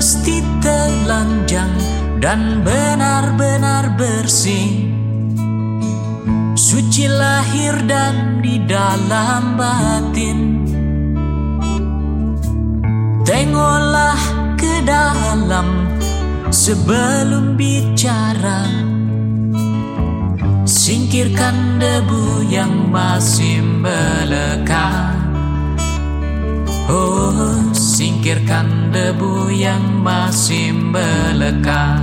mesti telanjang dan benar-benar bersih. Suci lahir dan di dalam batin. Tengoklah ke dalam sebelum bicara. Singkirkan debu yang masih melekat Oh, singkirkan debu yang masih melekat.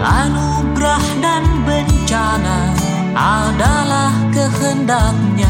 Anugerah dan bencana adalah kehendaknya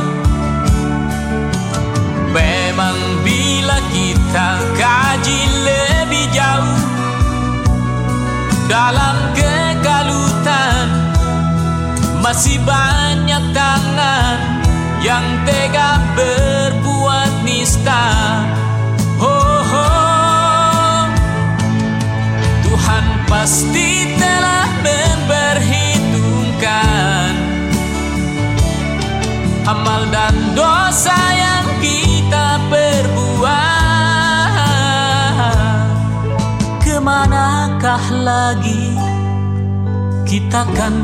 Masih banyak tangan Yang tega berbuat nista. Oh, oh. Tuhan pasti telah memperhitungkan Amal dan dosa yang kita perbuat. Ke manakah lagi kita kan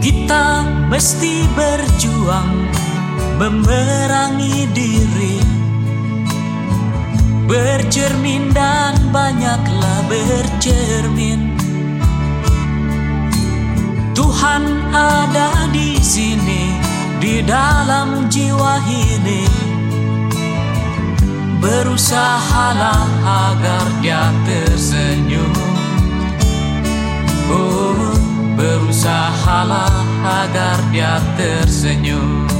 Kita mesti berjuang memerangi diri. Bercermin dan banyaklah bercermin. Tuhan ada di sini di dalam jiwa ini. Berusahalah agar dia tersenyum. Oh, agar dia tersenyum